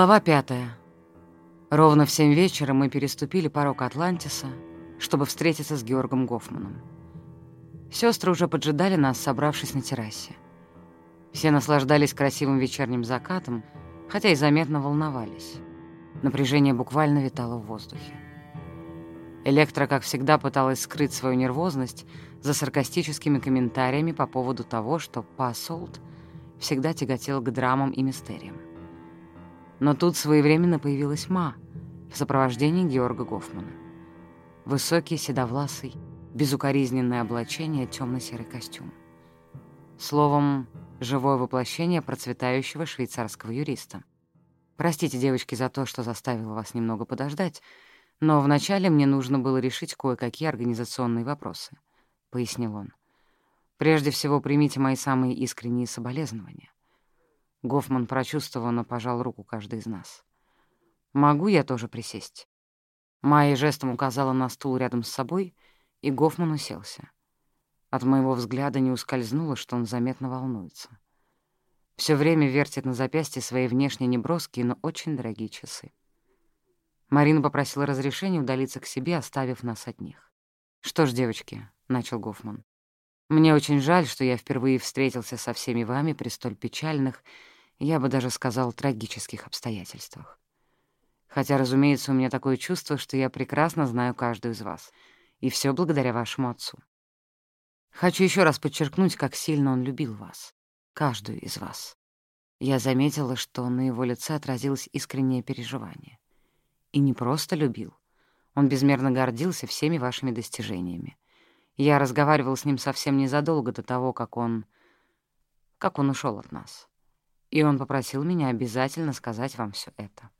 Глава пятая. Ровно в семь вечера мы переступили порог Атлантиса, чтобы встретиться с Георгом Гофманом. Сестры уже поджидали нас, собравшись на террасе. Все наслаждались красивым вечерним закатом, хотя и заметно волновались. Напряжение буквально витало в воздухе. Электра, как всегда, пыталась скрыть свою нервозность за саркастическими комментариями по поводу того, что Пассолт всегда тяготел к драмам и мистериям. Но тут своевременно появилась Ма в сопровождении Георга Гофмана. Высокий, седовласый, безукоризненное облачение, темно-серый костюм. Словом, живое воплощение процветающего швейцарского юриста. Простите, девочки, за то, что заставила вас немного подождать, но вначале мне нужно было решить кое-какие организационные вопросы, — пояснил он. Прежде всего, примите мои самые искренние соболезнования. Гофман прочувствованно пожал руку каждой из нас. «Могу я тоже присесть?» Майя жестом указала на стул рядом с собой, и Гофман уселся. От моего взгляда не ускользнуло, что он заметно волнуется. Всё время вертит на запястье свои внешне неброские, но очень дорогие часы. Марина попросила разрешения удалиться к себе, оставив нас одних. «Что ж, девочки», — начал Гофман, — «мне очень жаль, что я впервые встретился со всеми вами при столь печальных я бы даже сказал, трагических обстоятельствах. Хотя, разумеется, у меня такое чувство, что я прекрасно знаю каждую из вас, и все благодаря вашему отцу. Хочу еще раз подчеркнуть, как сильно он любил вас, каждую из вас. Я заметила, что на его лице отразилось искреннее переживание. И не просто любил. Он безмерно гордился всеми вашими достижениями. Я разговаривал с ним совсем незадолго до того, как он... как он ушел от нас и он попросил меня обязательно сказать вам все это.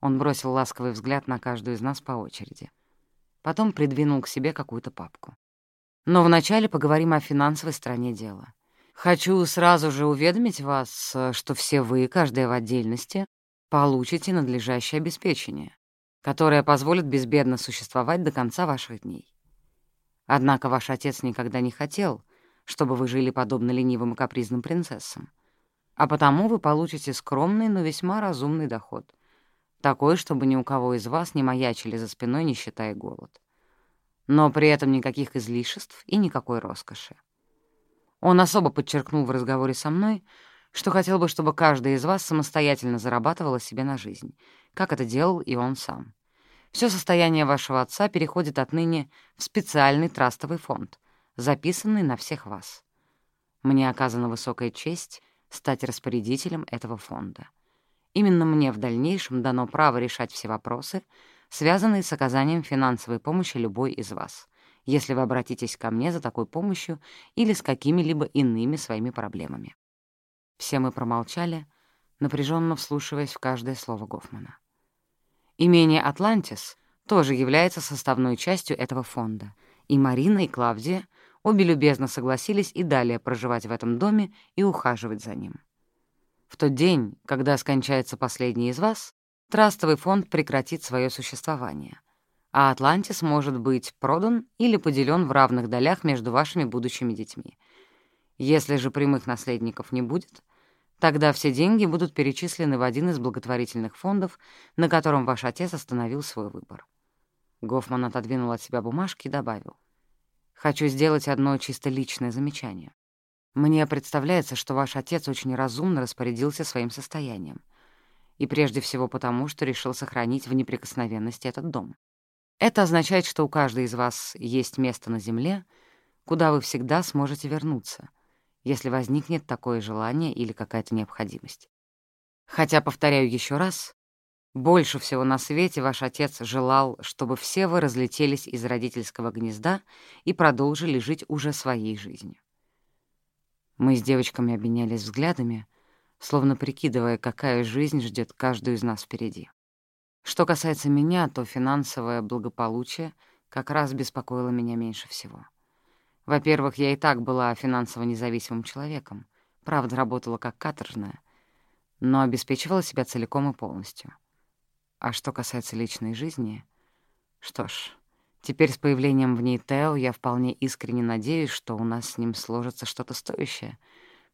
Он бросил ласковый взгляд на каждую из нас по очереди. Потом придвинул к себе какую-то папку. Но вначале поговорим о финансовой стороне дела. Хочу сразу же уведомить вас, что все вы, каждая в отдельности, получите надлежащее обеспечение, которое позволит безбедно существовать до конца ваших дней. Однако ваш отец никогда не хотел, чтобы вы жили подобно ленивым и капризным принцессам а потому вы получите скромный, но весьма разумный доход. Такой, чтобы ни у кого из вас не маячили за спиной, не считая голод. Но при этом никаких излишеств и никакой роскоши. Он особо подчеркнул в разговоре со мной, что хотел бы, чтобы каждый из вас самостоятельно зарабатывала себе на жизнь, как это делал и он сам. Все состояние вашего отца переходит отныне в специальный трастовый фонд, записанный на всех вас. Мне оказана высокая честь стать распорядителем этого фонда. Именно мне в дальнейшем дано право решать все вопросы, связанные с оказанием финансовой помощи любой из вас, если вы обратитесь ко мне за такой помощью или с какими-либо иными своими проблемами. Все мы промолчали, напряженно вслушиваясь в каждое слово Гофмана. Имение «Атлантис» тоже является составной частью этого фонда, и Марина и Клавдия — Обе любезно согласились и далее проживать в этом доме и ухаживать за ним. В тот день, когда скончается последний из вас, трастовый фонд прекратит свое существование, а Атлантис может быть продан или поделен в равных долях между вашими будущими детьми. Если же прямых наследников не будет, тогда все деньги будут перечислены в один из благотворительных фондов, на котором ваш отец остановил свой выбор. Гофман отодвинул от себя бумажки и добавил — Хочу сделать одно чисто личное замечание. Мне представляется, что ваш отец очень разумно распорядился своим состоянием. И прежде всего потому, что решил сохранить в неприкосновенности этот дом. Это означает, что у каждой из вас есть место на земле, куда вы всегда сможете вернуться, если возникнет такое желание или какая-то необходимость. Хотя, повторяю еще раз, больше всего на свете ваш отец желал, чтобы все вы разлетелись из родительского гнезда и продолжили жить уже своей жизнью. Мы с девочками обменялись взглядами, словно прикидывая, какая жизнь ждет каждую из нас впереди. Что касается меня, то финансовое благополучие как раз беспокоило меня меньше всего. Во-первых, я и так была финансово независимым человеком, правда, работала как каторжная, но обеспечивала себя целиком и полностью — а что касается личной жизни... Что ж, теперь с появлением в ней Тео я вполне искренне надеюсь, что у нас с ним сложится что-то стоящее,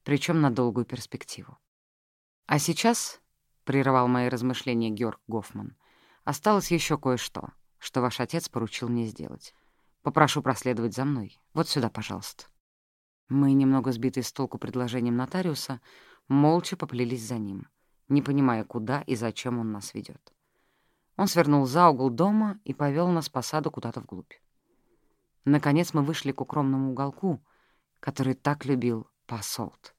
причем на долгую перспективу. А сейчас прервал мои размышления Георг Гофман. «Осталось еще кое-что, что ваш отец поручил мне сделать. Попрошу проследовать за мной. Вот сюда, пожалуйста». Мы, немного сбитые с толку предложением нотариуса, молча поплелись за ним, не понимая, куда и зачем он нас ведет. Он свернул за угол дома и повел нас по саду куда-то вглубь. Наконец мы вышли к укромному уголку, который так любил Пасолт.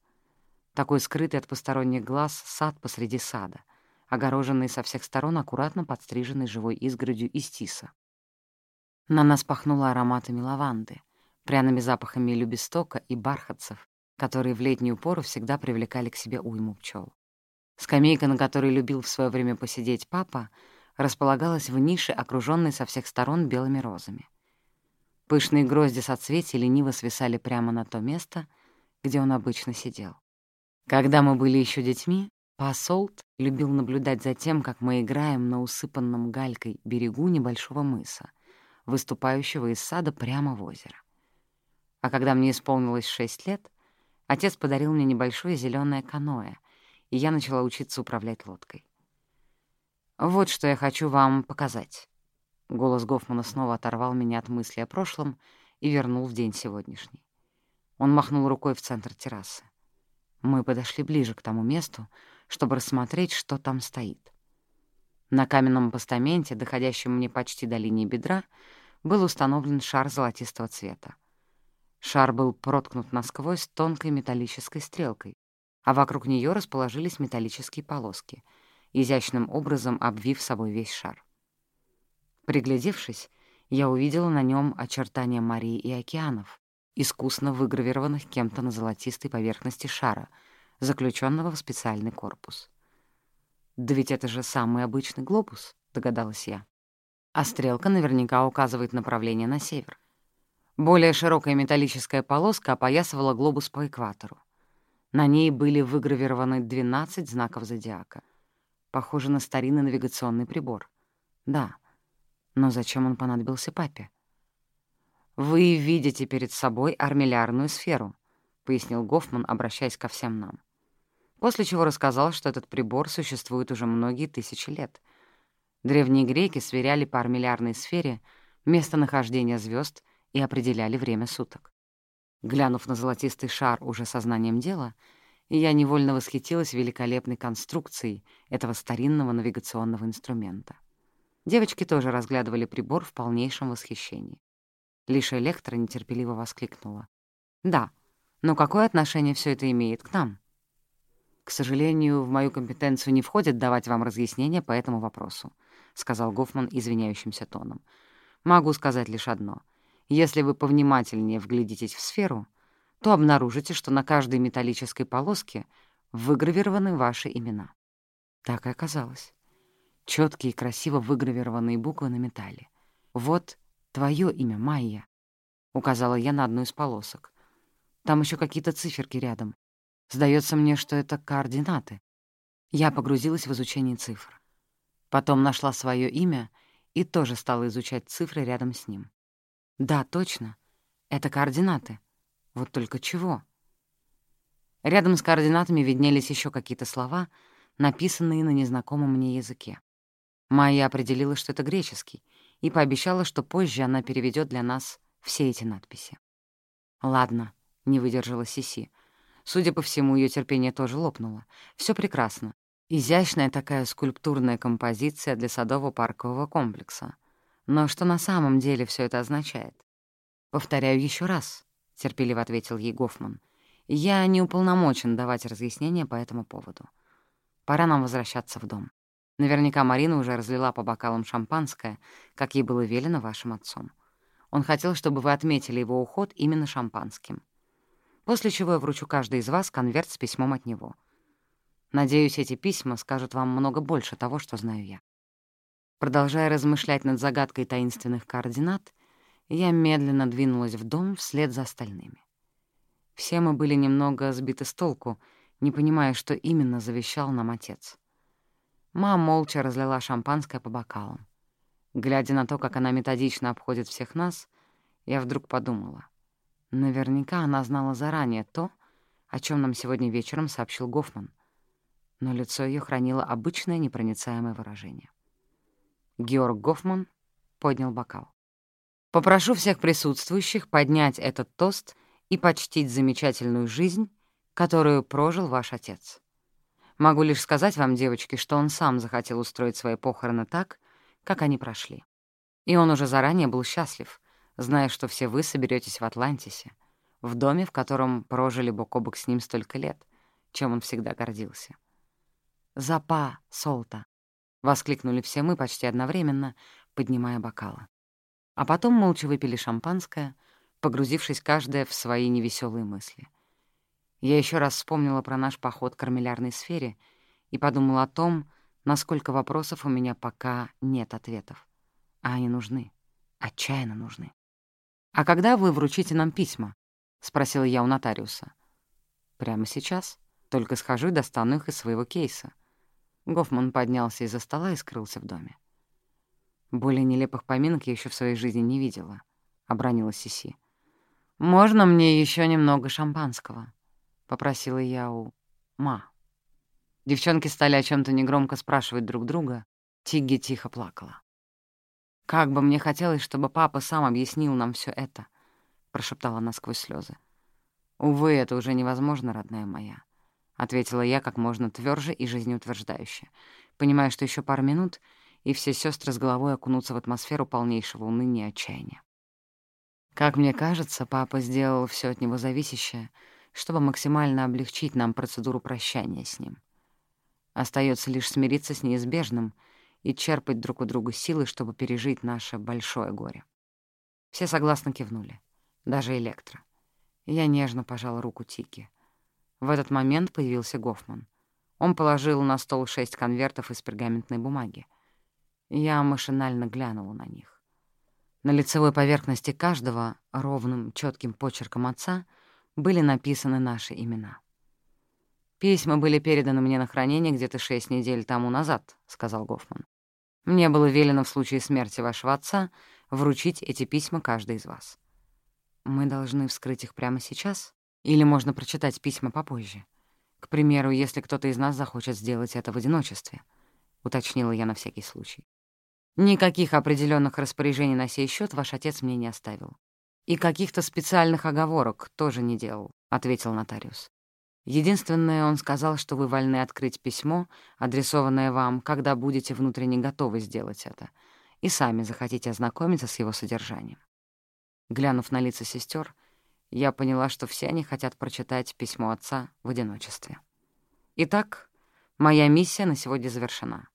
Такой скрытый от посторонних глаз сад посреди сада, огороженный со всех сторон аккуратно подстриженной живой изгородью из тиса. На нас пахнуло ароматами лаванды, пряными запахами любистока и бархатцев, которые в летнюю пору всегда привлекали к себе уйму пчел. Скамейка, на которой любил в свое время посидеть папа, располагалась в нише, окруженной со всех сторон белыми розами. Пышные грозди соцветий лениво свисали прямо на то место, где он обычно сидел. Когда мы были еще детьми, Пасолт любил наблюдать за тем, как мы играем на усыпанном галькой берегу небольшого мыса, выступающего из сада прямо в озеро. А когда мне исполнилось шесть лет, отец подарил мне небольшое зеленое каноэ, и я начала учиться управлять лодкой. «Вот что я хочу вам показать». Голос Гофмана снова оторвал меня от мысли о прошлом и вернул в день сегодняшний. Он махнул рукой в центр террасы. Мы подошли ближе к тому месту, чтобы рассмотреть, что там стоит. На каменном постаменте, доходящем мне почти до линии бедра, был установлен шар золотистого цвета. Шар был проткнут насквозь тонкой металлической стрелкой, а вокруг нее расположились металлические полоски, изящным образом обвив собой весь шар. Приглядевшись, я увидела на нем очертания морей и океанов, искусно выгравированных кем-то на золотистой поверхности шара, заключенного в специальный корпус. «Да ведь это же самый обычный глобус», — догадалась я. А стрелка наверняка указывает направление на север. Более широкая металлическая полоска опоясывала глобус по экватору. На ней были выгравированы 12 знаков зодиака. Похоже на старинный навигационный прибор. Да, но зачем он понадобился папе? «Вы видите перед собой армиллярную сферу», — пояснил Гофман, обращаясь ко всем нам. После чего рассказал, что этот прибор существует уже многие тысячи лет. Древние греки сверяли по армиллярной сфере местонахождение звезд и определяли время суток. Глянув на золотистый шар уже сознанием дела, я невольно восхитилась великолепной конструкцией этого старинного навигационного инструмента. Девочки тоже разглядывали прибор в полнейшем восхищении. Лишь Электра нетерпеливо воскликнула. «Да, но какое отношение все это имеет к нам?» «К сожалению, в мою компетенцию не входит давать вам разъяснения по этому вопросу», — сказал Гофман извиняющимся тоном. «Могу сказать лишь одно. Если вы повнимательнее вглядитесь в сферу, то обнаружите, что на каждой металлической полоске выгравированы ваши имена». Так и оказалось. Четкие и красиво выгравированные буквы на металле. Вот Твое имя Майя», — указала я на одну из полосок. «Там еще какие-то циферки рядом. Сдается мне, что это координаты». Я погрузилась в изучение цифр. Потом нашла свое имя и тоже стала изучать цифры рядом с ним. «Да, точно. Это координаты. Вот только чего?» Рядом с координатами виднелись еще какие-то слова, написанные на незнакомом мне языке. Майя определила, что это греческий — и пообещала, что позже она переведет для нас все эти надписи. «Ладно», — не выдержала Сиси. Судя по всему, ее терпение тоже лопнуло. Все прекрасно. Изящная такая скульптурная композиция для садово-паркового комплекса. Но что на самом деле все это означает? «Повторяю еще раз», — терпеливо ответил ей Гофман. «Я не уполномочен давать разъяснения по этому поводу. Пора нам возвращаться в дом». Наверняка Марина уже разлила по бокалам шампанское, как ей было велено вашим отцом. Он хотел, чтобы вы отметили его уход именно шампанским. После чего я вручу каждой из вас конверт с письмом от него. Надеюсь, эти письма скажут вам много больше того, что знаю я. Продолжая размышлять над загадкой таинственных координат, я медленно двинулась в дом вслед за остальными. Все мы были немного сбиты с толку, не понимая, что именно завещал нам отец. Мама молча разлила шампанское по бокалам. Глядя на то, как она методично обходит всех нас, я вдруг подумала. Наверняка она знала заранее то, о чем нам сегодня вечером сообщил Гофман. но лицо ее хранило обычное непроницаемое выражение. Георг Гофман поднял бокал. «Попрошу всех присутствующих поднять этот тост и почтить замечательную жизнь, которую прожил ваш отец. Могу лишь сказать вам, девочки, что он сам захотел устроить свои похороны так, как они прошли. И он уже заранее был счастлив, зная, что все вы соберетесь в Атлантисе, в доме, в котором прожили бок о бок с ним столько лет, чем он всегда гордился. «Запа, Солта!» — воскликнули все мы почти одновременно, поднимая бокалы. А потом молча выпили шампанское, погрузившись каждая в свои невеселые мысли. Я еще раз вспомнила про наш поход к кармелярной сфере и подумала о том, насколько вопросов у меня пока нет ответов. А они нужны, отчаянно нужны. «А когда вы вручите нам письма?» — спросила я у нотариуса. «Прямо сейчас. Только схожу и достану их из своего кейса». Гофман поднялся из-за стола и скрылся в доме. Более нелепых поминок я еще в своей жизни не видела, — обронила Сиси. «Можно мне еще немного шампанского?» — попросила я у Ма. Девчонки стали о чем то негромко спрашивать друг друга. Тигги тихо плакала. «Как бы мне хотелось, чтобы папа сам объяснил нам все это», — прошептала она сквозь слезы. «Увы, это уже невозможно, родная моя», — ответила я как можно тверже и жизнеутверждающе, понимая, что еще пару минут — и все сестры с головой окунутся в атмосферу полнейшего уныния и отчаяния. Как мне кажется, папа сделал все от него зависящее, чтобы максимально облегчить нам процедуру прощания с ним. Остается лишь смириться с неизбежным и черпать друг у друга силы, чтобы пережить наше большое горе. Все согласно кивнули, даже Электро. Я нежно пожал руку Тики. В этот момент появился Гофман. Он положил на стол шесть конвертов из пергаментной бумаги. Я машинально глянула на них. На лицевой поверхности каждого ровным, четким почерком отца были написаны наши имена. «Письма были переданы мне на хранение где-то шесть недель тому назад», — сказал Гофман. «Мне было велено в случае смерти вашего отца вручить эти письма каждой из вас. Мы должны вскрыть их прямо сейчас? Или можно прочитать письма попозже? К примеру, если кто-то из нас захочет сделать это в одиночестве», — уточнила я на всякий случай. Никаких определенных распоряжений на сей счет ваш отец мне не оставил. И каких-то специальных оговорок тоже не делал, — ответил нотариус. Единственное, он сказал, что вы вольны открыть письмо, адресованное вам, когда будете внутренне готовы сделать это, и сами захотите ознакомиться с его содержанием. Глянув на лица сестер, я поняла, что все они хотят прочитать письмо отца в одиночестве. Итак, моя миссия на сегодня завершена.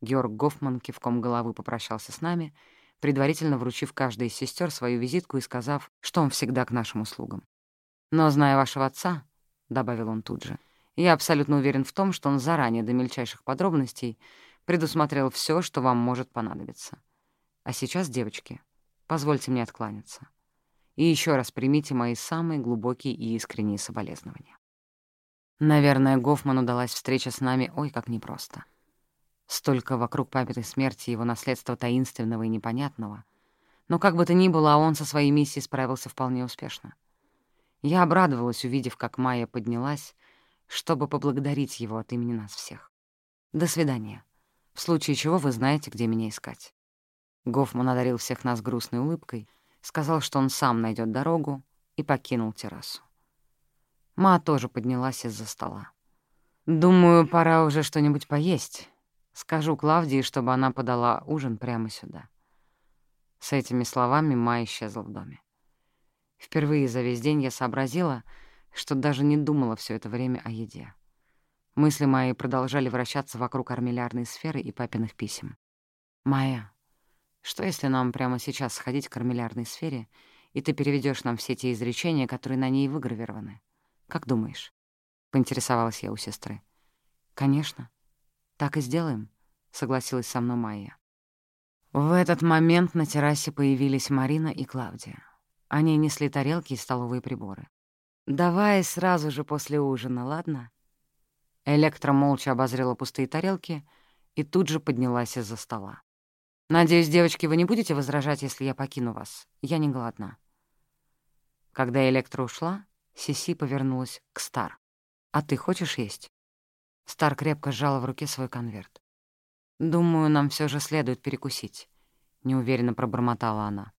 Георг Гофман кивком головы попрощался с нами, предварительно вручив каждой из сестер свою визитку и сказав, что он всегда к нашим услугам. «Но, зная вашего отца», — добавил он тут же, — «я абсолютно уверен в том, что он заранее до мельчайших подробностей предусмотрел все, что вам может понадобиться. А сейчас, девочки, позвольте мне откланяться. И еще раз примите мои самые глубокие и искренние соболезнования». Наверное, Гофману удалась встреча с нами ой как непросто. Столько вокруг папиной смерти его наследства таинственного и непонятного. Но как бы то ни было, он со своей миссией справился вполне успешно. Я обрадовалась, увидев, как Майя поднялась, чтобы поблагодарить его от имени нас всех. До свидания. В случае чего вы знаете, где меня искать. Гофман одарил всех нас грустной улыбкой, сказал, что он сам найдет дорогу, и покинул террасу. Ма тоже поднялась из-за стола. «Думаю, пора уже что-нибудь поесть», Скажу Клавдии, чтобы она подала ужин прямо сюда. С этими словами Ма исчезла в доме. Впервые за весь день я сообразила, что даже не думала все это время о еде. Мысли мои продолжали вращаться вокруг армиллярной сферы и папиных писем. «Майя, что если нам прямо сейчас сходить к армиллярной сфере, и ты переведешь нам все те изречения, которые на ней выгравированы? Как думаешь?» — поинтересовалась я у сестры. «Конечно», «Так и сделаем», — согласилась со мной Майя. В этот момент на террасе появились Марина и Клавдия. Они несли тарелки и столовые приборы. «Давай сразу же после ужина, ладно?» Электро молча обозрела пустые тарелки и тут же поднялась из-за стола. «Надеюсь, девочки, вы не будете возражать, если я покину вас? Я не голодна». Когда Электро ушла, Сиси повернулась к Стар. «А ты хочешь есть?» Стар крепко сжала в руке свой конверт. «Думаю, нам все же следует перекусить», — неуверенно пробормотала она.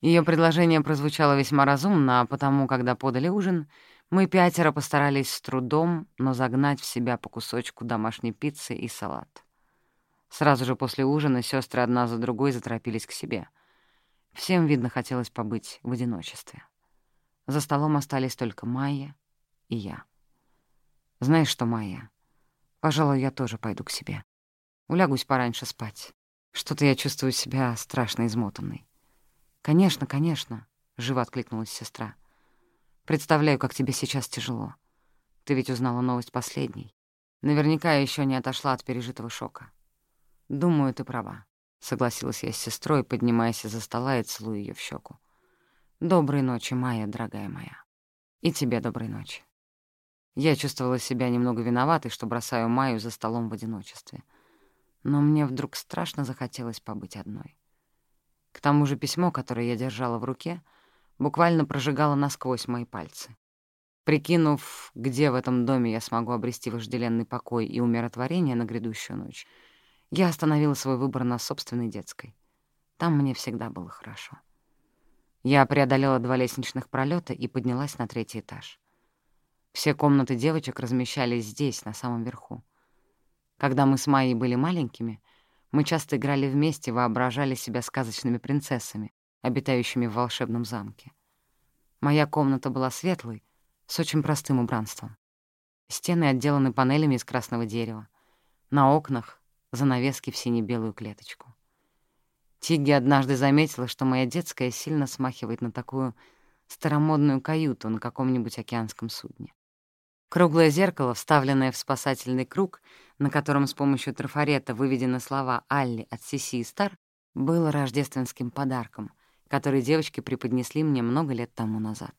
Ее предложение прозвучало весьма разумно, а потому, когда подали ужин, мы пятеро постарались с трудом, но загнать в себя по кусочку домашней пиццы и салат. Сразу же после ужина сестры одна за другой заторопились к себе. Всем, видно, хотелось побыть в одиночестве. За столом остались только Майя и я. «Знаешь что, Майя, пожалуй, я тоже пойду к себе. Улягусь пораньше спать. Что-то я чувствую себя страшно измотанной». «Конечно, конечно», — живо откликнулась сестра. «Представляю, как тебе сейчас тяжело. Ты ведь узнала новость последней. Наверняка еще не отошла от пережитого шока. Думаю, ты права», — согласилась я с сестрой, поднимаясь из-за стола и целуя ее в щеку. «Доброй ночи, Майя, дорогая моя. И тебе доброй ночи». Я чувствовала себя немного виноватой, что бросаю Майю за столом в одиночестве. Но мне вдруг страшно захотелось побыть одной. К тому же письмо, которое я держала в руке, буквально прожигало насквозь мои пальцы. Прикинув, где в этом доме я смогу обрести вожделенный покой и умиротворение на грядущую ночь, я остановила свой выбор на собственной детской. Там мне всегда было хорошо. Я преодолела два лестничных пролета и поднялась на третий этаж. Все комнаты девочек размещались здесь, на самом верху. Когда мы с Майей были маленькими, мы часто играли вместе, воображали себя сказочными принцессами, обитающими в волшебном замке. Моя комната была светлой, с очень простым убранством. Стены отделаны панелями из красного дерева. На окнах — занавески в сине-белую клеточку. Тигги однажды заметила, что моя детская сильно смахивает на такую старомодную каюту на каком-нибудь океанском судне. Круглое зеркало, вставленное в спасательный круг, на котором с помощью трафарета выведены слова «Алли» от Сиси и Стар, было рождественским подарком, который девочки преподнесли мне много лет тому назад.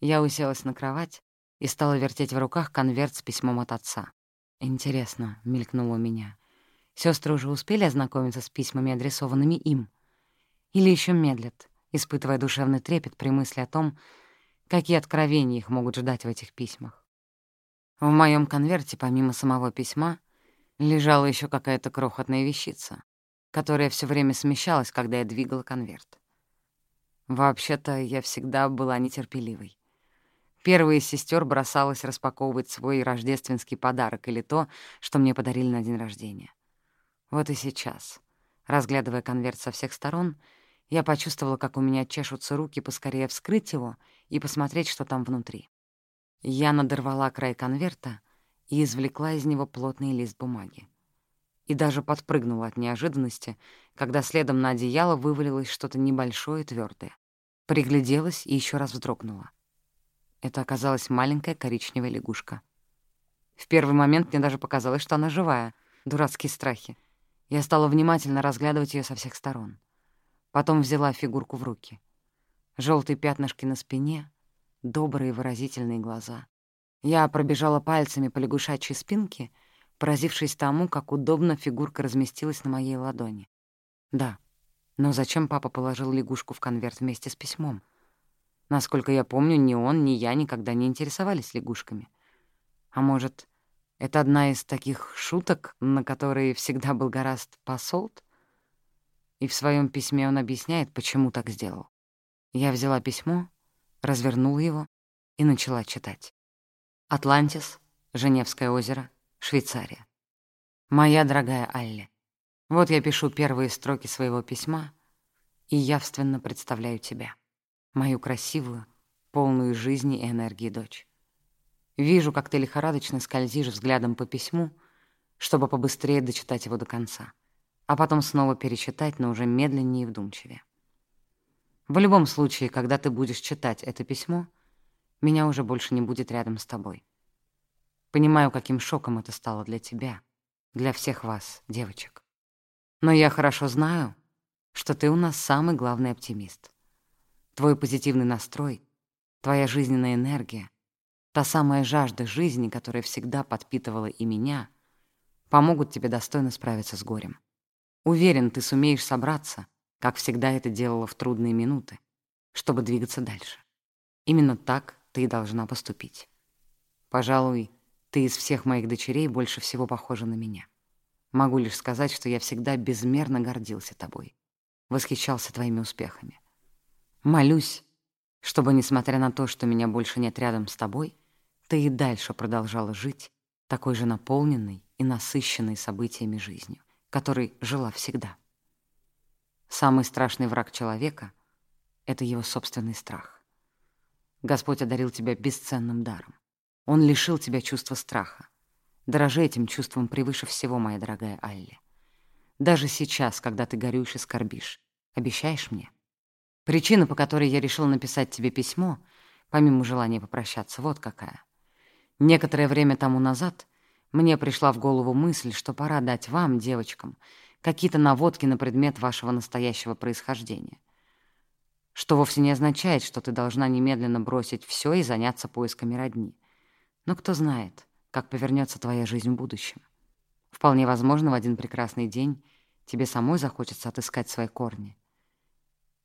Я уселась на кровать и стала вертеть в руках конверт с письмом от отца. «Интересно», — мелькнуло у меня, — «сёстры уже успели ознакомиться с письмами, адресованными им? Или еще медлят, испытывая душевный трепет при мысли о том, Какие откровения их могут ждать в этих письмах? В моем конверте, помимо самого письма, лежала еще какая-то крохотная вещица, которая все время смещалась, когда я двигала конверт. Вообще-то я всегда была нетерпеливой. Первая из сестер бросалась распаковывать свой рождественский подарок или то, что мне подарили на день рождения. Вот и сейчас, разглядывая конверт со всех сторон, я почувствовала, как у меня чешутся руки поскорее вскрыть его и посмотреть, что там внутри. Я надорвала край конверта и извлекла из него плотный лист бумаги. И даже подпрыгнула от неожиданности, когда следом на одеяло вывалилось что-то небольшое и твёрдое. Пригляделась и еще раз вздрогнула. Это оказалась маленькая коричневая лягушка. В первый момент мне даже показалось, что она живая. Дурацкие страхи. Я стала внимательно разглядывать ее со всех сторон. Потом взяла фигурку в руки. Желтые пятнышки на спине, добрые выразительные глаза. Я пробежала пальцами по лягушачьей спинке, поразившись тому, как удобно фигурка разместилась на моей ладони. Да, но зачем папа положил лягушку в конверт вместе с письмом? Насколько я помню, ни он, ни я никогда не интересовались лягушками. А может, это одна из таких шуток, на которые всегда был гораст посолт? И в своем письме он объясняет, почему так сделал. Я взяла письмо, развернула его и начала читать. «Атлантис, Женевское озеро, Швейцария. Моя дорогая Алли, вот я пишу первые строки своего письма и явственно представляю тебя, мою красивую, полную жизни и энергии дочь. Вижу, как ты лихорадочно скользишь взглядом по письму, чтобы побыстрее дочитать его до конца а потом снова перечитать, но уже медленнее и вдумчивее. В любом случае, когда ты будешь читать это письмо, меня уже больше не будет рядом с тобой. Понимаю, каким шоком это стало для тебя, для всех вас, девочек. Но я хорошо знаю, что ты у нас самый главный оптимист. Твой позитивный настрой, твоя жизненная энергия, та самая жажда жизни, которая всегда подпитывала и меня, помогут тебе достойно справиться с горем. Уверен, ты сумеешь собраться, как всегда это делала в трудные минуты, чтобы двигаться дальше. Именно так ты и должна поступить. Пожалуй, Ты из всех моих дочерей больше всего похожа на меня. Могу лишь сказать, что я всегда безмерно гордился тобой, восхищался твоими успехами. Молюсь, чтобы, несмотря на то, что меня больше нет рядом с тобой, ты и дальше продолжала жить такой же наполненной и насыщенной событиями жизнью, которой жила всегда. Самый страшный враг человека — это его собственный страх. Господь одарил тебя бесценным даром. Он лишил тебя чувства страха. Дорожи этим чувством превыше всего, моя дорогая Алли. Даже сейчас, когда ты горюешь и скорбишь, обещаешь мне? Причина, по которой я решил написать тебе письмо, помимо желания попрощаться, вот какая. Некоторое время тому назад мне пришла в голову мысль, что пора дать вам, девочкам, какие-то наводки на предмет вашего настоящего происхождения. Что вовсе не означает, что ты должна немедленно бросить все и заняться поисками родни. Но кто знает, как повернется твоя жизнь в будущем. Вполне возможно, в один прекрасный день тебе самой захочется отыскать свои корни.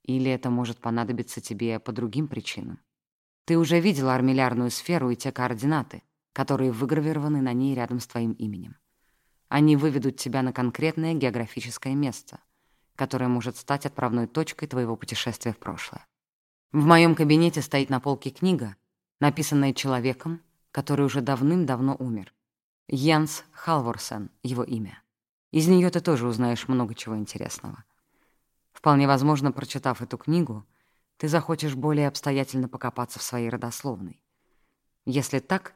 Или это может понадобиться тебе по другим причинам. Ты уже видела армиллярную сферу и те координаты, которые выгравированы на ней рядом с твоим именем. Они выведут тебя на конкретное географическое место, которое может стать отправной точкой твоего путешествия в прошлое. В моем кабинете стоит на полке книга, написанная человеком, который уже давным-давно умер. Янс Халворсен — его имя. Из нее ты тоже узнаешь много чего интересного. Вполне возможно, прочитав эту книгу, ты захочешь более обстоятельно покопаться в своей родословной. Если так,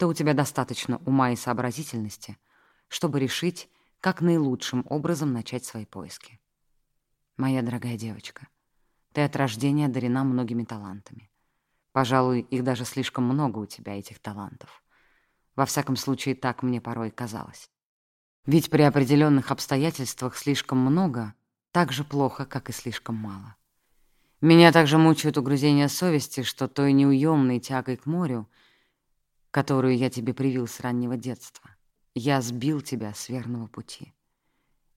то у тебя достаточно ума и сообразительности, чтобы решить, как наилучшим образом начать свои поиски. Моя дорогая девочка, ты от рождения одарена многими талантами. Пожалуй, их даже слишком много у тебя, этих талантов. Во всяком случае, так мне порой казалось. Ведь при определенных обстоятельствах слишком много так же плохо, как и слишком мало. Меня также мучают угрызения совести, что той неуемной тягой к морю, которую я тебе привил с раннего детства, я сбил тебя с верного пути.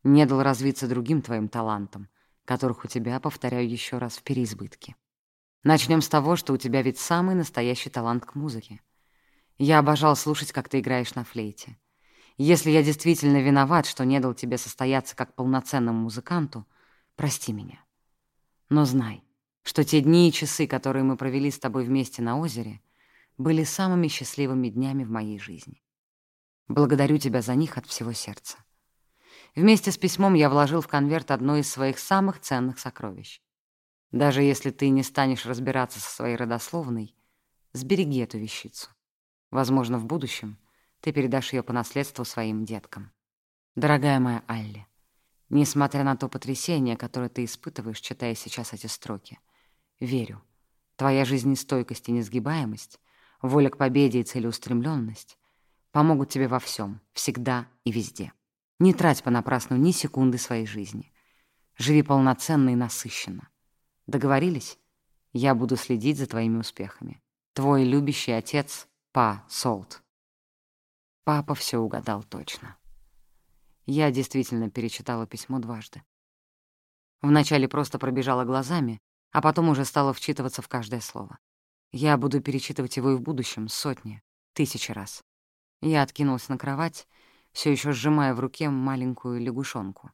Не дал развиться другим твоим талантам, которых у тебя, повторяю еще раз, в переизбытке. Начнем с того, что у тебя ведь самый настоящий талант к музыке. Я обожал слушать, как ты играешь на флейте. Если я действительно виноват, что не дал тебе состояться как полноценному музыканту, прости меня. Но знай, что те дни и часы, которые мы провели с тобой вместе на озере, были самыми счастливыми днями в моей жизни. Благодарю тебя за них от всего сердца. Вместе с письмом я вложил в конверт одно из своих самых ценных сокровищ даже если ты не станешь разбираться со своей родословной, сбереги эту вещицу. Возможно, в будущем ты передашь ее по наследству своим деткам. Дорогая моя Алли, несмотря на то потрясение, которое ты испытываешь, читая сейчас эти строки, верю, твоя жизнестойкость и несгибаемость, воля к победе и целеустремленность помогут тебе во всем, всегда и везде. Не трать понапрасну ни секунды своей жизни. Живи полноценно и насыщенно. Договорились? Я буду следить за твоими успехами. Твой любящий отец Па Солт. Папа все угадал точно. Я действительно перечитала письмо дважды. Вначале просто пробежала глазами, а потом уже стала вчитываться в каждое слово. Я буду перечитывать его и в будущем сотни, тысячи раз. Я откинулась на кровать, все еще сжимая в руке маленькую лягушонку.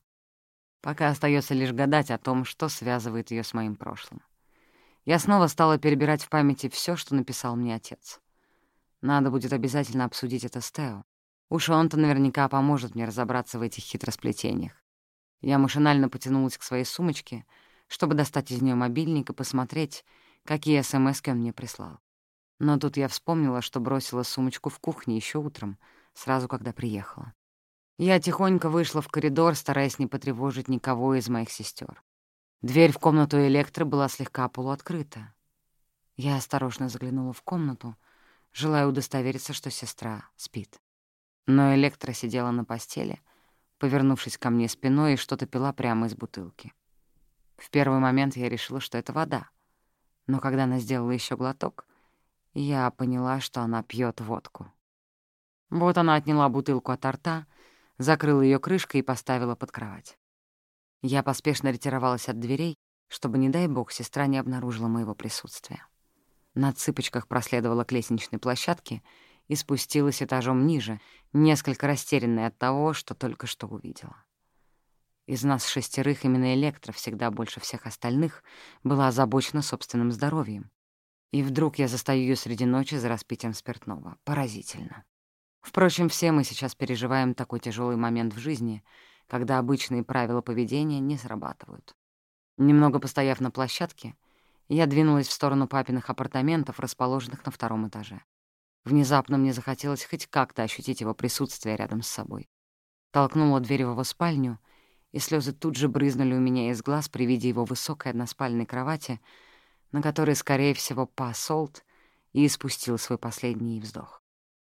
Пока остается лишь гадать о том, что связывает ее с моим прошлым. Я снова стала перебирать в памяти все, что написал мне отец. Надо будет обязательно обсудить это с Тео. Уж он-то наверняка поможет мне разобраться в этих хитросплетениях. Я машинально потянулась к своей сумочке, чтобы достать из нее мобильник и посмотреть, какие смс мне прислал. Но тут я вспомнила, что бросила сумочку в кухне еще утром, сразу когда приехала. Я тихонько вышла в коридор, стараясь не потревожить никого из моих сестер. Дверь в комнату Электры была слегка полуоткрыта. Я осторожно заглянула в комнату, желая удостовериться, что сестра спит. Но Электра сидела на постели, повернувшись ко мне спиной и что-то пила прямо из бутылки. В первый момент я решила, что это вода. Но когда она сделала еще глоток, я поняла, что она пьет водку. Вот она отняла бутылку от рта — закрыла ее крышкой и поставила под кровать. Я поспешно ретировалась от дверей, чтобы, не дай бог, сестра не обнаружила моего присутствия. На цыпочках проследовала к лестничной площадке и спустилась этажом ниже, несколько растерянная от того, что только что увидела. Из нас шестерых именно Электра всегда больше всех остальных была озабочена собственным здоровьем. И вдруг я застаю ее среди ночи за распитием спиртного. Поразительно. Впрочем, все мы сейчас переживаем такой тяжелый момент в жизни, когда обычные правила поведения не срабатывают. Немного постояв на площадке, я двинулась в сторону папиных апартаментов, расположенных на втором этаже. Внезапно мне захотелось хоть как-то ощутить его присутствие рядом с собой. Толкнула дверь в его спальню, и слезы тут же брызнули у меня из глаз при виде его высокой односпальной кровати, на которой, скорее всего, Па Солт и испустил свой последний вздох.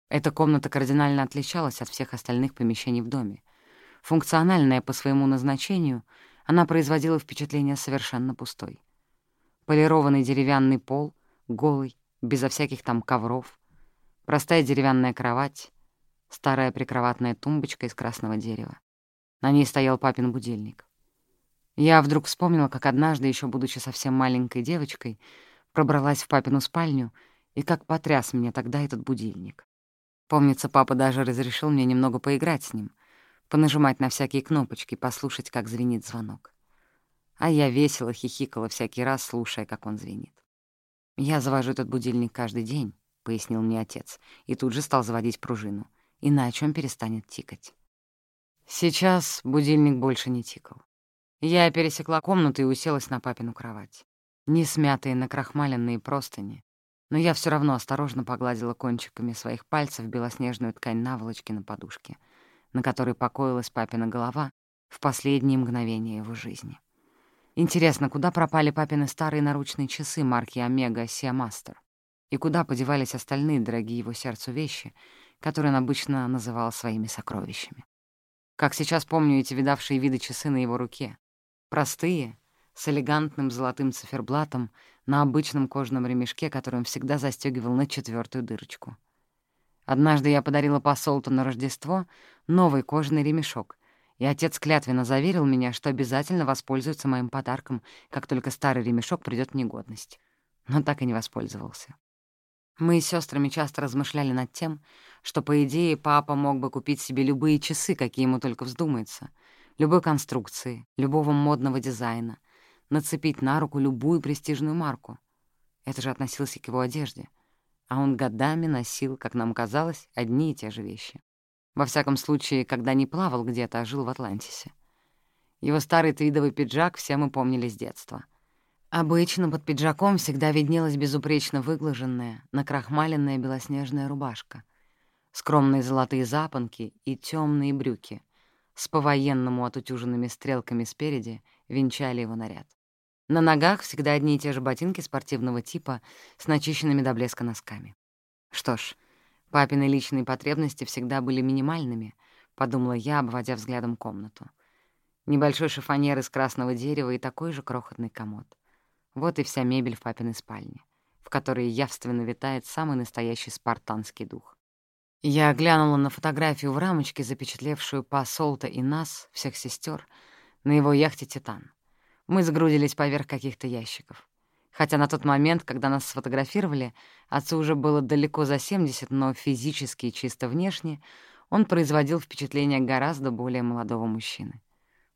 Эта комната кардинально отличалась от всех остальных помещений в доме. Функциональная по своему назначению, она производила впечатление совершенно пустой. Полированный деревянный пол, голый, безо всяких там ковров, простая деревянная кровать, старая прикроватная тумбочка из красного дерева. На ней стоял папин будильник. Я вдруг вспомнила, как однажды, еще будучи совсем маленькой девочкой, пробралась в папину спальню и как потряс меня тогда этот будильник. Помнится, папа даже разрешил мне немного поиграть с ним, понажимать на всякие кнопочки, послушать, как звенит звонок. А я весело хихикала всякий раз, слушая, как он звенит. «Я завожу этот будильник каждый день», — пояснил мне отец, и тут же стал заводить пружину, иначе он перестанет тикать. Сейчас будильник больше не тикал. Я пересекла комнату и уселась на папину кровать. Не смятые накрахмаленные простыни, но я все равно осторожно погладила кончиками своих пальцев белоснежную ткань наволочки на подушке, на которой покоилась папина голова в последние мгновения его жизни. Интересно, куда пропали папины старые наручные часы марки Омега Сиамастер? И куда подевались остальные дорогие его сердцу вещи, которые он обычно называл своими сокровищами? Как сейчас помню эти видавшие виды часы на его руке. Простые, с элегантным золотым циферблатом на обычном кожаном ремешке, который он всегда застегивал на четвертую дырочку. Однажды я подарила посолту на Рождество новый кожаный ремешок, и отец клятвенно заверил меня, что обязательно воспользуется моим подарком, как только старый ремешок придёт в негодность. Но так и не воспользовался. Мы с сестрами часто размышляли над тем, что, по идее, папа мог бы купить себе любые часы, какие ему только вздумается, любой конструкции, любого модного дизайна, нацепить на руку любую престижную марку. Это же относилось и к его одежде. А он годами носил, как нам казалось, одни и те же вещи. Во всяком случае, когда не плавал где-то, а жил в Атлантисе. Его старый твидовый пиджак все мы помнили с детства. Обычно под пиджаком всегда виднелась безупречно выглаженная, накрахмаленная белоснежная рубашка, скромные золотые запонки и темные брюки с по-военному отутюженными стрелками спереди венчали его наряд. На ногах всегда одни и те же ботинки спортивного типа с начищенными до блеска носками. Что ж, папины личные потребности всегда были минимальными, подумала я, обводя взглядом комнату. Небольшой шифонер из красного дерева и такой же крохотный комод. Вот и вся мебель в папиной спальне, в которой явственно витает самый настоящий спартанский дух. Я глянула на фотографию в рамочке, запечатлевшую Па Солта и нас, всех сестер, на его яхте «Титан». Мы сгрудились поверх каких-то ящиков. Хотя на тот момент, когда нас сфотографировали, отцу уже было далеко за 70, но физически и чисто внешне он производил впечатление гораздо более молодого мужчины.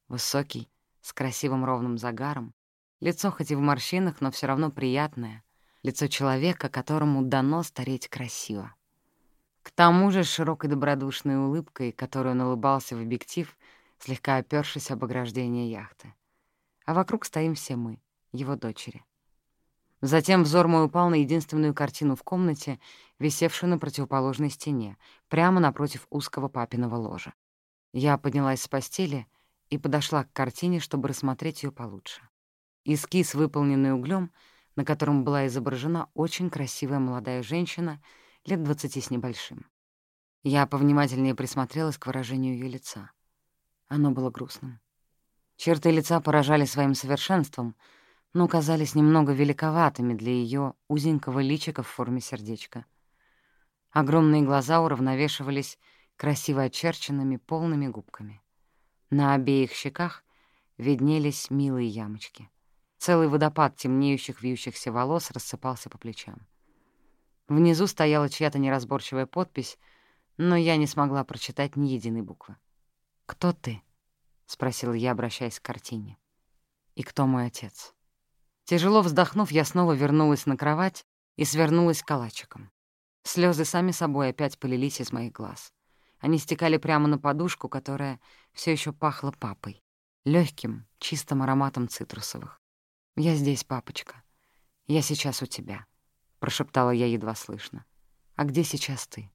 Высокий, с красивым ровным загаром, лицо хоть и в морщинах, но все равно приятное, лицо человека, которому дано стареть красиво. К тому же широкой добродушной улыбкой, которую он улыбался в объектив, слегка опёршись об ограждение яхты. А вокруг стоим все мы, его дочери. Затем взор мой упал на единственную картину в комнате, висевшую на противоположной стене, прямо напротив узкого папиного ложа. Я поднялась с постели и подошла к картине, чтобы рассмотреть ее получше. Эскиз, выполненный углем, на котором была изображена очень красивая молодая женщина — лет двадцати с небольшим. Я повнимательнее присмотрелась к выражению ее лица. Оно было грустным. Черты лица поражали своим совершенством, но казались немного великоватыми для ее узенького личика в форме сердечка. Огромные глаза уравновешивались красиво очерченными полными губками. На обеих щеках виднелись милые ямочки. Целый водопад темнеющих вьющихся волос рассыпался по плечам. Внизу стояла чья-то неразборчивая подпись, но я не смогла прочитать ни единой буквы. «Кто ты?» — спросила я, обращаясь к картине. «И кто мой отец?» Тяжело вздохнув, я снова вернулась на кровать и свернулась калачиком. Слезы сами собой опять полились из моих глаз. Они стекали прямо на подушку, которая все еще пахла папой, легким, чистым ароматом цитрусовых. «Я здесь, папочка. Я сейчас у тебя», — прошептала я едва слышно. «А где сейчас ты?»